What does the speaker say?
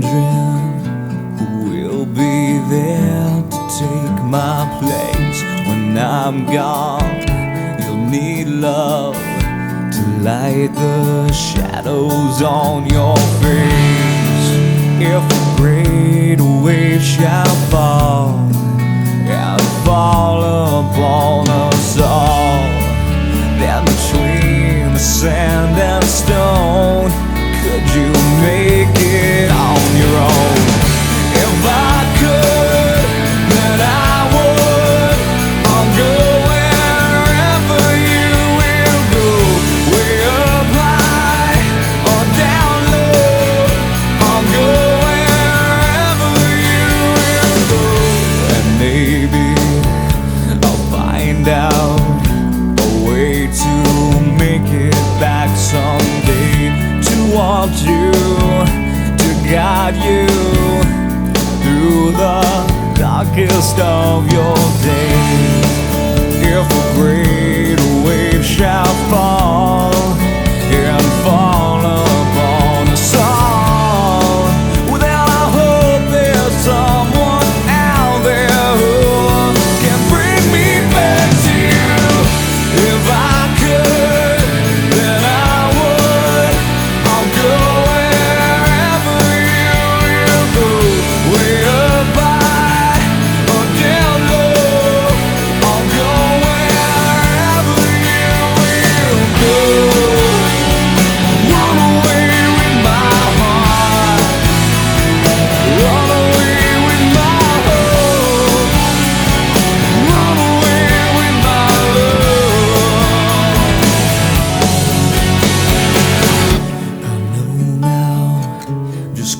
wondering who will be there to take my place when I'm gone. You'll need love to light the shadows on your face. guide you through the darkest of your days.